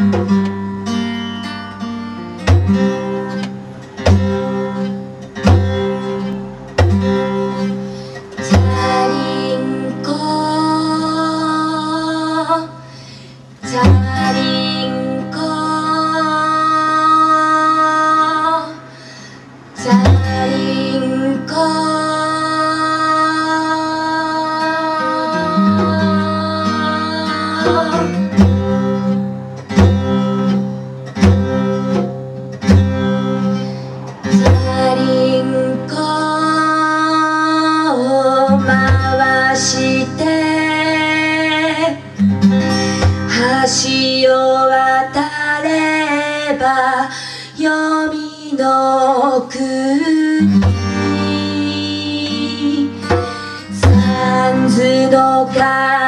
Oh. は読みの国。んずの川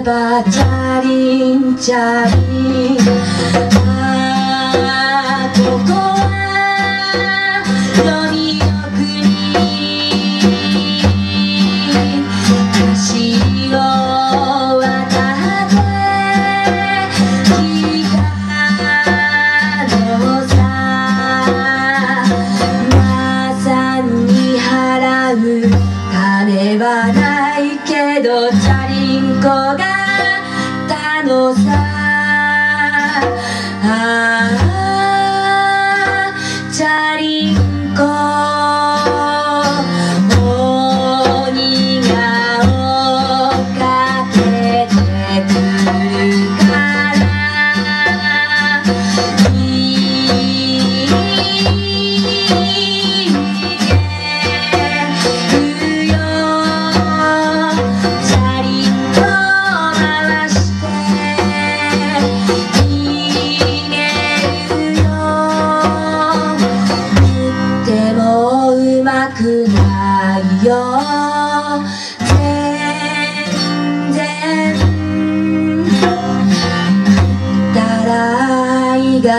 チャリンチャリンああここは飲みよくに橋を渡ってきたのさまさに払う金はないけどチャリン子がたのさああチャリ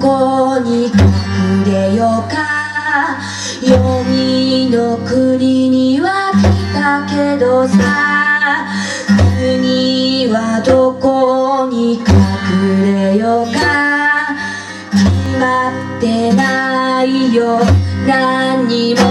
こに隠れようか。黄泉の国には来たけどさ。国はどこに隠れようか。決まってないよ。何も